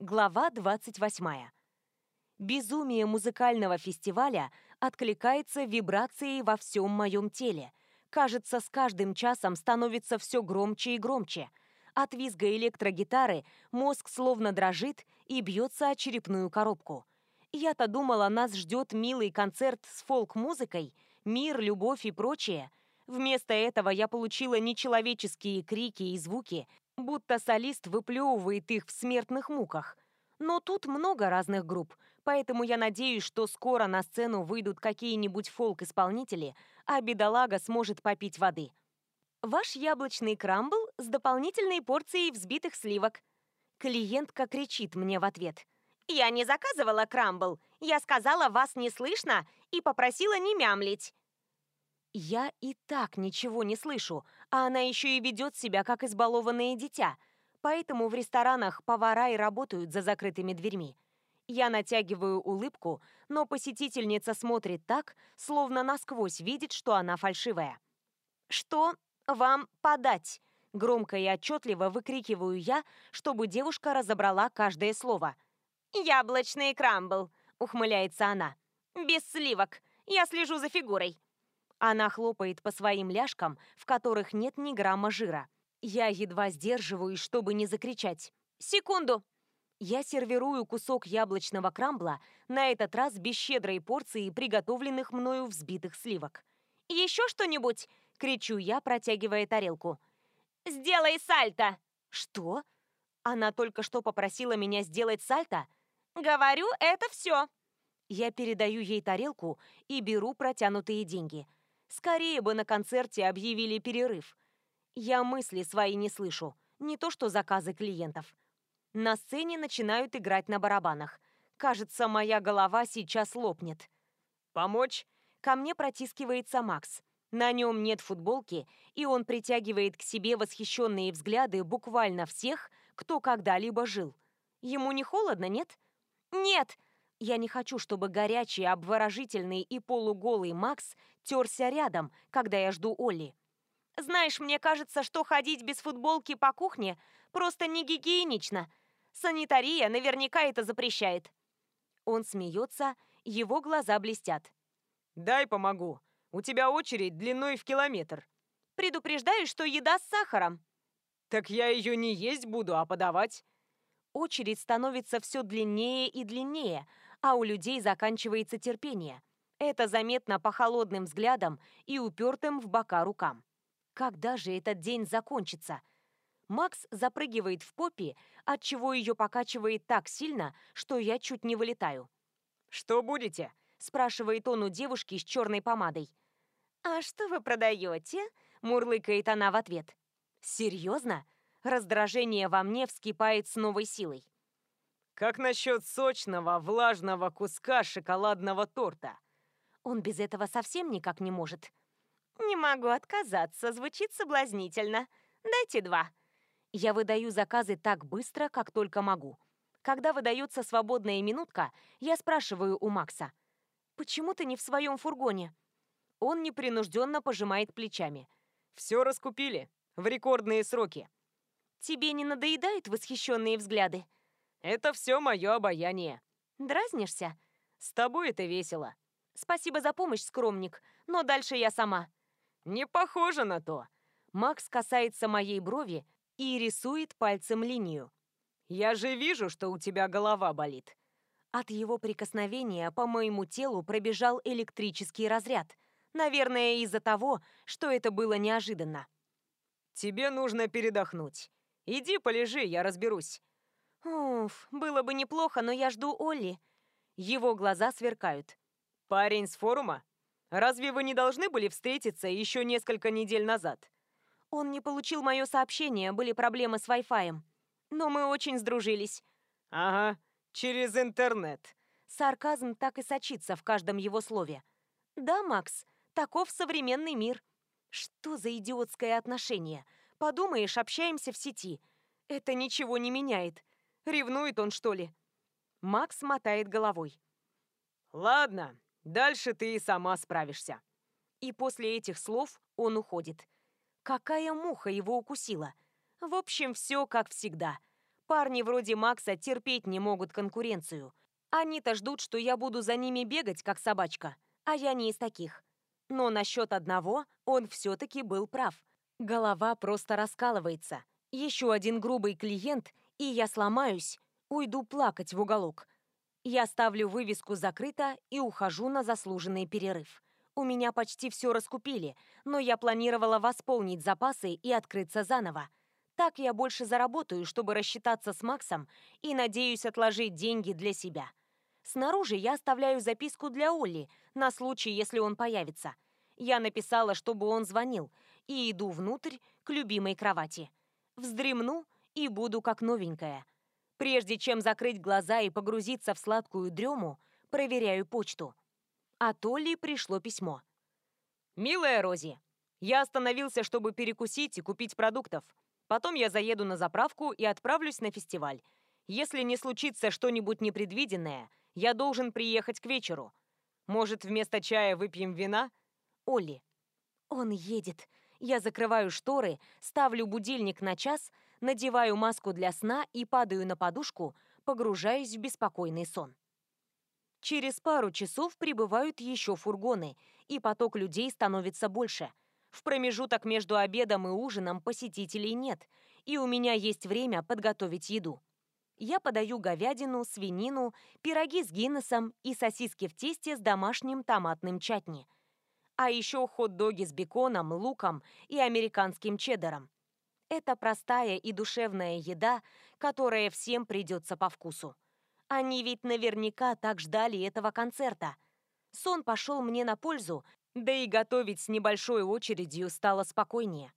Глава 28. Безумие музыкального фестиваля откликается вибрацией во всем моем теле. Кажется, с каждым часом становится все громче и громче. От визга электрогитары мозг словно дрожит и бьется о черепную коробку. Я-то думала, нас ждет милый концерт с фолк-музыкой, мир, любовь и прочее. Вместо этого я получила нечеловеческие крики и звуки, будто солист выплевывает их в смертных муках. Но тут много разных групп, поэтому я надеюсь, что скоро на сцену выйдут какие-нибудь фолк-исполнители, а бедолага сможет попить воды. Ваш яблочный крамбл с дополнительной порцией взбитых сливок. Клиентка кричит мне в ответ. «Я не заказывала крамбл. Я сказала, вас не слышно, и попросила не мямлить». Я и так ничего не слышу, а она еще и ведет себя как избалованное дитя. Поэтому в ресторанах повара и работают за закрытыми дверьми. Я натягиваю улыбку, но посетительница смотрит так, словно насквозь видит, что она фальшивая. «Что вам подать?» Громко и отчетливо выкрикиваю я, чтобы девушка разобрала каждое слово. «Яблочный крамбл», — ухмыляется она. «Без сливок. Я слежу за фигурой». Она хлопает по своим ляжкам, в которых нет ни грамма жира. Я едва сдерживаюсь, чтобы не закричать. «Секунду!» Я сервирую кусок яблочного крамбла, на этот раз без щедрой порции приготовленных мною взбитых сливок. «Еще что-нибудь?» — кричу я, протягивая тарелку. «Сделай сальто!» «Что?» Она только что попросила меня сделать сальто? «Говорю, это все!» Я передаю ей тарелку и беру протянутые деньги — Скорее бы на концерте объявили перерыв. Я мысли свои не слышу, не то что заказы клиентов. На сцене начинают играть на барабанах. Кажется, моя голова сейчас лопнет. «Помочь?» Ко мне протискивается Макс. На нем нет футболки, и он притягивает к себе восхищенные взгляды буквально всех, кто когда-либо жил. Ему не холодно, нет? Нет! Я не хочу, чтобы горячий, обворожительный и полуголый Макс терся рядом, когда я жду Олли. Знаешь, мне кажется, что ходить без футболки по кухне просто не гигиенично. Санитария наверняка это запрещает. Он смеется, его глаза блестят. «Дай помогу. У тебя очередь длиной в километр». «Предупреждаю, что еда с сахаром». «Так я ее не есть буду, а подавать». Очередь становится все длиннее и длиннее, а у людей заканчивается терпение. Это заметно по холодным взглядам и упертым в бока рукам. Когда же этот день закончится? Макс запрыгивает в попе, отчего ее покачивает так сильно, что я чуть не вылетаю. «Что будете?» – спрашивает он у девушки с черной помадой. «А что вы продаете?» – мурлыкает она в ответ. «Серьезно?» Раздражение во мне вскипает с новой силой. Как насчет сочного, влажного куска шоколадного торта? Он без этого совсем никак не может. Не могу отказаться, звучит соблазнительно. Дайте два. Я выдаю заказы так быстро, как только могу. Когда выдается свободная минутка, я спрашиваю у Макса. «Почему ты не в своем фургоне?» Он непринужденно пожимает плечами. «Все раскупили. В рекордные сроки». «Тебе не надоедают восхищенные взгляды?» Это все мое обаяние. Дразнишься? С тобой это весело. Спасибо за помощь, скромник, но дальше я сама. Не похоже на то. Макс касается моей брови и рисует пальцем линию. Я же вижу, что у тебя голова болит. От его прикосновения по моему телу пробежал электрический разряд. Наверное, из-за того, что это было неожиданно. Тебе нужно передохнуть. Иди полежи, я разберусь. Уф, было бы неплохо, но я жду Олли. Его глаза сверкают. Парень с форума? Разве вы не должны были встретиться еще несколько недель назад? Он не получил мое сообщение, были проблемы с Wi-Fi. Но мы очень сдружились. Ага, через интернет. Сарказм так и сочится в каждом его слове. Да, Макс, таков современный мир. Что за идиотское отношение? Подумаешь, общаемся в сети. Это ничего не меняет. Ревнует он, что ли?» Макс мотает головой. «Ладно, дальше ты и сама справишься». И после этих слов он уходит. Какая муха его укусила? В общем, все как всегда. Парни вроде Макса терпеть не могут конкуренцию. Они-то ждут, что я буду за ними бегать, как собачка. А я не из таких. Но насчет одного он все-таки был прав. Голова просто раскалывается. Еще один грубый клиент, и я сломаюсь, уйду плакать в уголок. Я ставлю вывеску «Закрыто» и ухожу на заслуженный перерыв. У меня почти все раскупили, но я планировала восполнить запасы и открыться заново. Так я больше заработаю, чтобы рассчитаться с Максом и надеюсь отложить деньги для себя. Снаружи я оставляю записку для Олли на случай, если он появится. Я написала, чтобы он звонил, и иду внутрь к любимой кровати. Вздремну и буду как новенькая. Прежде чем закрыть глаза и погрузиться в сладкую дрему, проверяю почту. От Олли пришло письмо. «Милая Рози, я остановился, чтобы перекусить и купить продуктов. Потом я заеду на заправку и отправлюсь на фестиваль. Если не случится что-нибудь непредвиденное, я должен приехать к вечеру. Может, вместо чая выпьем вина? Олли. Он едет. Я закрываю шторы, ставлю будильник на час, надеваю маску для сна и падаю на подушку, погружаясь в беспокойный сон. Через пару часов прибывают еще фургоны, и поток людей становится больше – в промежуток между обедом и ужином посетителей нет, и у меня есть время подготовить еду. Я подаю говядину, свинину, пироги с гиннесом и сосиски в тесте с домашним томатным чатни. А еще хот-доги с беконом, луком и американским чеддером. Это простая и душевная еда, которая всем придется по вкусу. Они ведь наверняка так ждали этого концерта. Сон пошел мне на пользу, да и готовить с небольшой очередью стало спокойнее.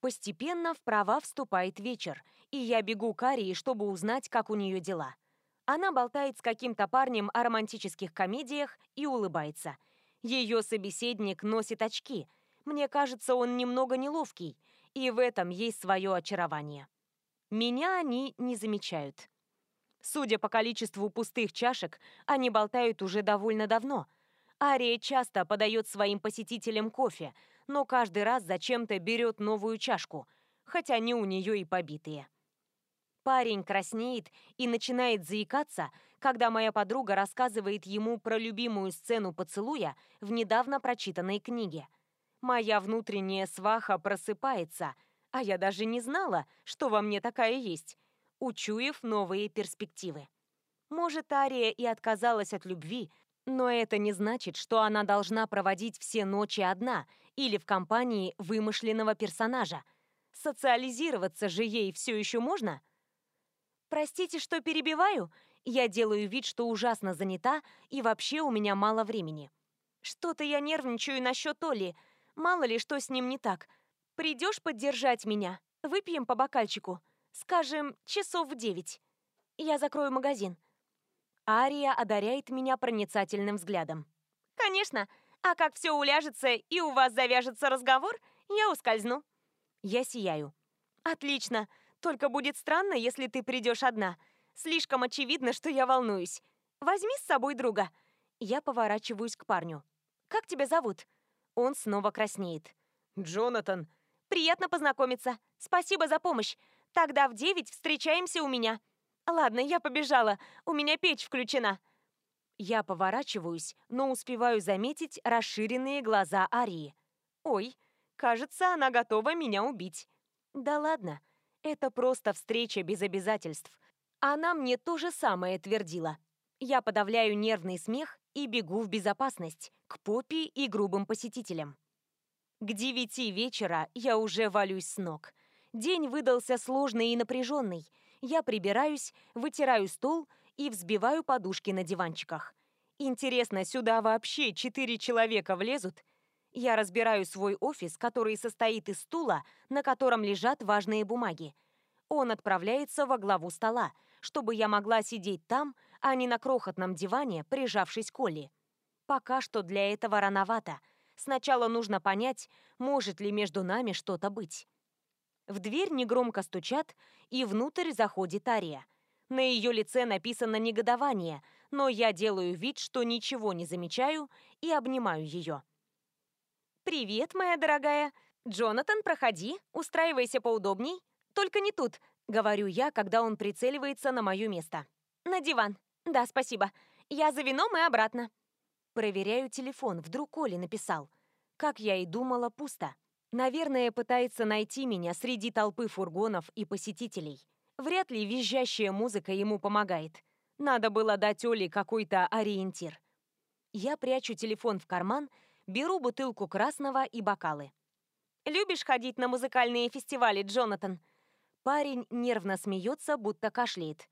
Постепенно в права вступает вечер, и я бегу к Арии, чтобы узнать, как у нее дела. Она болтает с каким-то парнем о романтических комедиях и улыбается. Ее собеседник носит очки. Мне кажется, он немного неловкий, и в этом есть свое очарование. Меня они не замечают. Судя по количеству пустых чашек, они болтают уже довольно давно – Ария часто подает своим посетителям кофе, но каждый раз зачем-то берет новую чашку, хотя они у нее и побитые. Парень краснеет и начинает заикаться, когда моя подруга рассказывает ему про любимую сцену поцелуя в недавно прочитанной книге. Моя внутренняя сваха просыпается, а я даже не знала, что во мне такая есть, учуяв новые перспективы. Может, Ария и отказалась от любви, но это не значит, что она должна проводить все ночи одна или в компании вымышленного персонажа. Социализироваться же ей все еще можно? Простите, что перебиваю. Я делаю вид, что ужасно занята, и вообще у меня мало времени. Что-то я нервничаю насчет Оли. Мало ли, что с ним не так. Придешь поддержать меня? Выпьем по бокальчику. Скажем, часов в девять. Я закрою магазин. Ария одаряет меня проницательным взглядом. «Конечно. А как все уляжется и у вас завяжется разговор, я ускользну». Я сияю. «Отлично. Только будет странно, если ты придешь одна. Слишком очевидно, что я волнуюсь. Возьми с собой друга». Я поворачиваюсь к парню. «Как тебя зовут?» Он снова краснеет. «Джонатан». «Приятно познакомиться. Спасибо за помощь. Тогда в девять встречаемся у меня». Ладно, я побежала. У меня печь включена. Я поворачиваюсь, но успеваю заметить расширенные глаза Арии. Ой, кажется, она готова меня убить. Да ладно, это просто встреча без обязательств. Она мне то же самое твердила. Я подавляю нервный смех и бегу в безопасность, к Поппи и грубым посетителям. К девяти вечера я уже валюсь с ног. День выдался сложный и напряженный — я прибираюсь, вытираю стол и взбиваю подушки на диванчиках. Интересно, сюда вообще четыре человека влезут? Я разбираю свой офис, который состоит из стула, на котором лежат важные бумаги. Он отправляется во главу стола, чтобы я могла сидеть там, а не на крохотном диване, прижавшись к Олли. Пока что для этого рановато. Сначала нужно понять, может ли между нами что-то быть. В дверь негромко стучат, и внутрь заходит Ария. На ее лице написано негодование, но я делаю вид, что ничего не замечаю, и обнимаю ее. «Привет, моя дорогая. Джонатан, проходи, устраивайся поудобней. Только не тут. — говорю я, когда он прицеливается на мое место. «На диван. Да, спасибо. Я за вином и обратно». Проверяю телефон, вдруг Оли написал. Как я и думала, пусто. Наверное, пытается найти меня среди толпы фургонов и посетителей. Вряд ли визжащая музыка ему помогает. Надо было дать Оле какой-то ориентир. Я прячу телефон в карман, беру бутылку красного и бокалы. «Любишь ходить на музыкальные фестивали, Джонатан?» Парень нервно смеется, будто кашляет.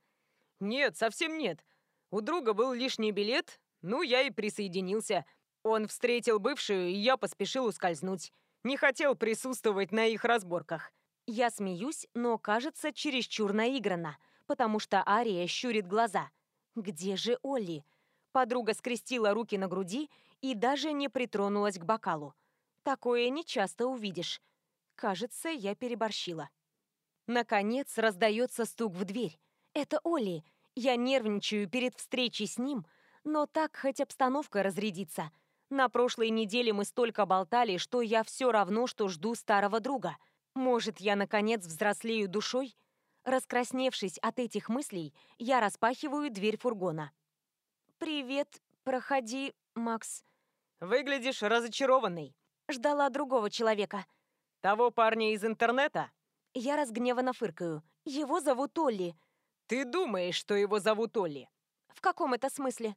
«Нет, совсем нет. У друга был лишний билет, ну, я и присоединился. Он встретил бывшую, и я поспешил ускользнуть. Не хотел присутствовать на их разборках». Я смеюсь, но кажется чересчур наигранно, потому что Ария щурит глаза. «Где же Олли?» Подруга скрестила руки на груди и даже не притронулась к бокалу. Такое не часто увидишь. Кажется, я переборщила. Наконец раздается стук в дверь. Это Олли. Я нервничаю перед встречей с ним, но так хоть обстановка разрядится. На прошлой неделе мы столько болтали, что я все равно, что жду старого друга. Может, я, наконец, взрослею душой? Раскрасневшись от этих мыслей, я распахиваю дверь фургона. «Привет, проходи, Макс». «Выглядишь разочарованный». Ждала другого человека. «Того парня из интернета?» Я разгневанно фыркаю. Его зовут Олли. Ты думаешь, что его зовут Олли? В каком это смысле?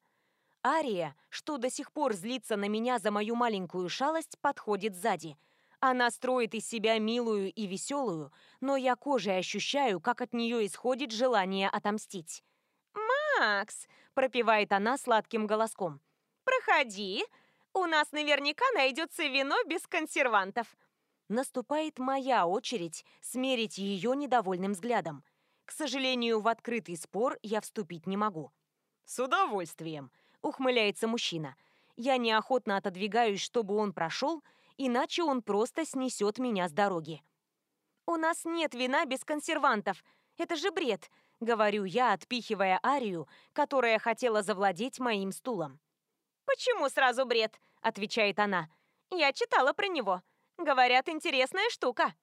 Ария, что до сих пор злится на меня за мою маленькую шалость, подходит сзади. Она строит из себя милую и веселую, но я кожей ощущаю, как от нее исходит желание отомстить. «Макс!» – пропевает она сладким голоском. «Проходи! У нас наверняка найдется вино без консервантов!» Наступает моя очередь смерить ее недовольным взглядом. К сожалению, в открытый спор я вступить не могу. «С удовольствием», — ухмыляется мужчина. Я неохотно отодвигаюсь, чтобы он прошел, иначе он просто снесет меня с дороги. «У нас нет вина без консервантов. Это же бред», — говорю я, отпихивая Арию, которая хотела завладеть моим стулом. «Почему сразу бред?» — отвечает она. «Я читала про него. Говорят, интересная штука».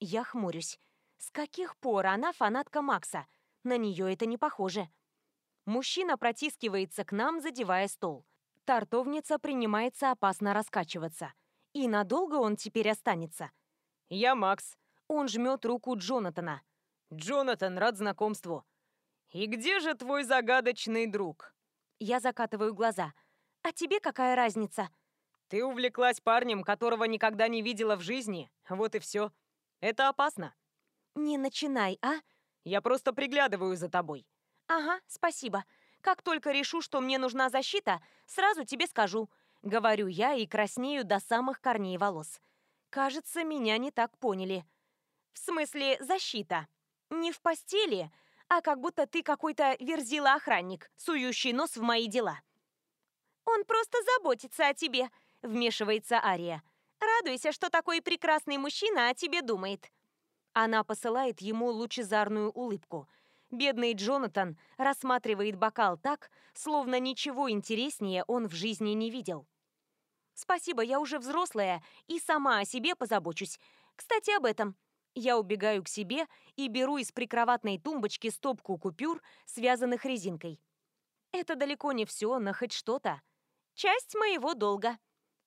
Я хмурюсь. С каких пор она фанатка Макса? На нее это не похоже. Мужчина протискивается к нам, задевая стол. Тартовница принимается опасно раскачиваться. И надолго он теперь останется? «Я Макс». Он жмет руку Джонатана. «Джонатан, рад знакомству». «И где же твой загадочный друг?» Я закатываю глаза. «А тебе какая разница?» Ты увлеклась парнем, которого никогда не видела в жизни. Вот и все. Это опасно. Не начинай, а? Я просто приглядываю за тобой. Ага, спасибо. Как только решу, что мне нужна защита, сразу тебе скажу. Говорю я и краснею до самых корней волос. Кажется, меня не так поняли. В смысле, защита. Не в постели, а как будто ты какой-то верзила-охранник, сующий нос в мои дела. Он просто заботится о тебе, вмешивается Ария. «Радуйся, что такой прекрасный мужчина о тебе думает». Она посылает ему лучезарную улыбку. Бедный Джонатан рассматривает бокал так, словно ничего интереснее он в жизни не видел. «Спасибо, я уже взрослая и сама о себе позабочусь. Кстати, об этом. Я убегаю к себе и беру из прикроватной тумбочки стопку купюр, связанных резинкой. Это далеко не все, но хоть что-то. Часть моего долга.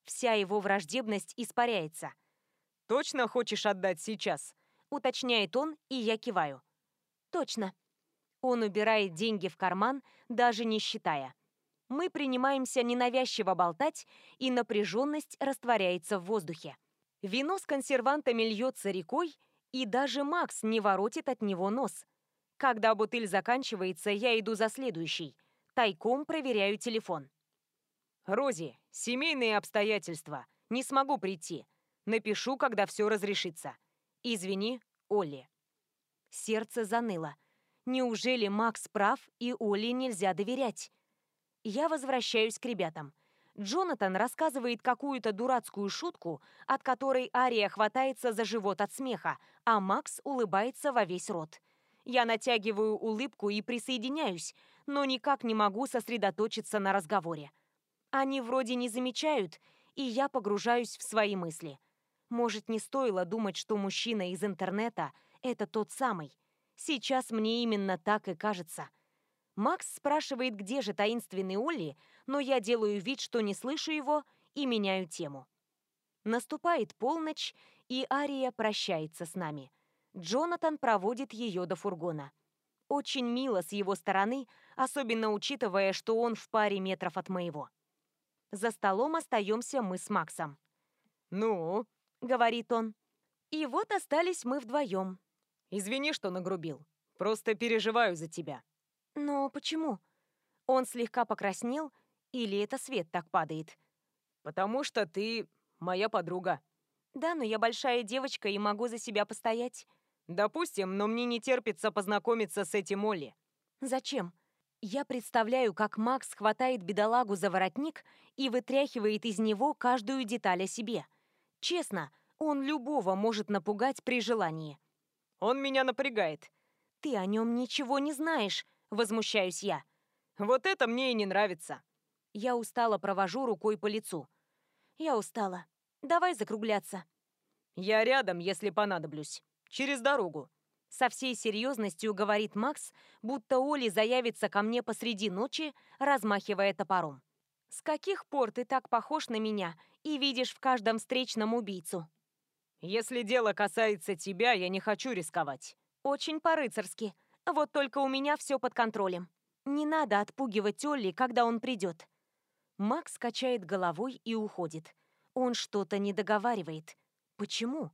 Вся его враждебность испаряется. «Точно хочешь отдать сейчас?» Уточняет он, и я киваю. «Точно». Он убирает деньги в карман, даже не считая. Мы принимаемся ненавязчиво болтать, и напряженность растворяется в воздухе. Вино с консервантами льется рекой, и даже Макс не воротит от него нос. Когда бутыль заканчивается, я иду за следующей. Тайком проверяю телефон. «Рози, семейные обстоятельства. Не смогу прийти. Напишу, когда все разрешится. Извини, Олли». Сердце заныло. Неужели Макс прав и Олли нельзя доверять? Я возвращаюсь к ребятам. Джонатан рассказывает какую-то дурацкую шутку, от которой Ария хватается за живот от смеха, а Макс улыбается во весь рот. Я натягиваю улыбку и присоединяюсь, но никак не могу сосредоточиться на разговоре. Они вроде не замечают, и я погружаюсь в свои мысли. Может, не стоило думать, что мужчина из интернета – это тот самый. Сейчас мне именно так и кажется. Макс спрашивает, где же таинственный Олли, но я делаю вид, что не слышу его, и меняю тему. Наступает полночь, и Ария прощается с нами. Джонатан проводит ее до фургона. Очень мило с его стороны, особенно учитывая, что он в паре метров от моего. За столом остаемся мы с Максом. «Ну?» — говорит он. И вот остались мы вдвоем. «Извини, что нагрубил. Просто переживаю за тебя». «Но почему?» Он слегка покраснел, или это свет так падает? «Потому что ты моя подруга». «Да, но я большая девочка и могу за себя постоять». «Допустим, но мне не терпится познакомиться с этим Молли». «Зачем?» Я представляю, как Макс хватает бедолагу за воротник и вытряхивает из него каждую деталь о себе. Честно, он любого может напугать при желании. Он меня напрягает. Ты о нем ничего не знаешь, возмущаюсь я. Вот это мне и не нравится. Я устало провожу рукой по лицу. Я устала. Давай закругляться. Я рядом, если понадоблюсь. Через дорогу. Со всей серьезностью говорит Макс, будто Оли заявится ко мне посреди ночи, размахивая топором. «С каких пор ты так похож на меня и видишь в каждом встречном убийцу?» «Если дело касается тебя, я не хочу рисковать». «Очень по-рыцарски. Вот только у меня все под контролем. Не надо отпугивать Олли, когда он придет». Макс качает головой и уходит. Он что-то не договаривает. Почему?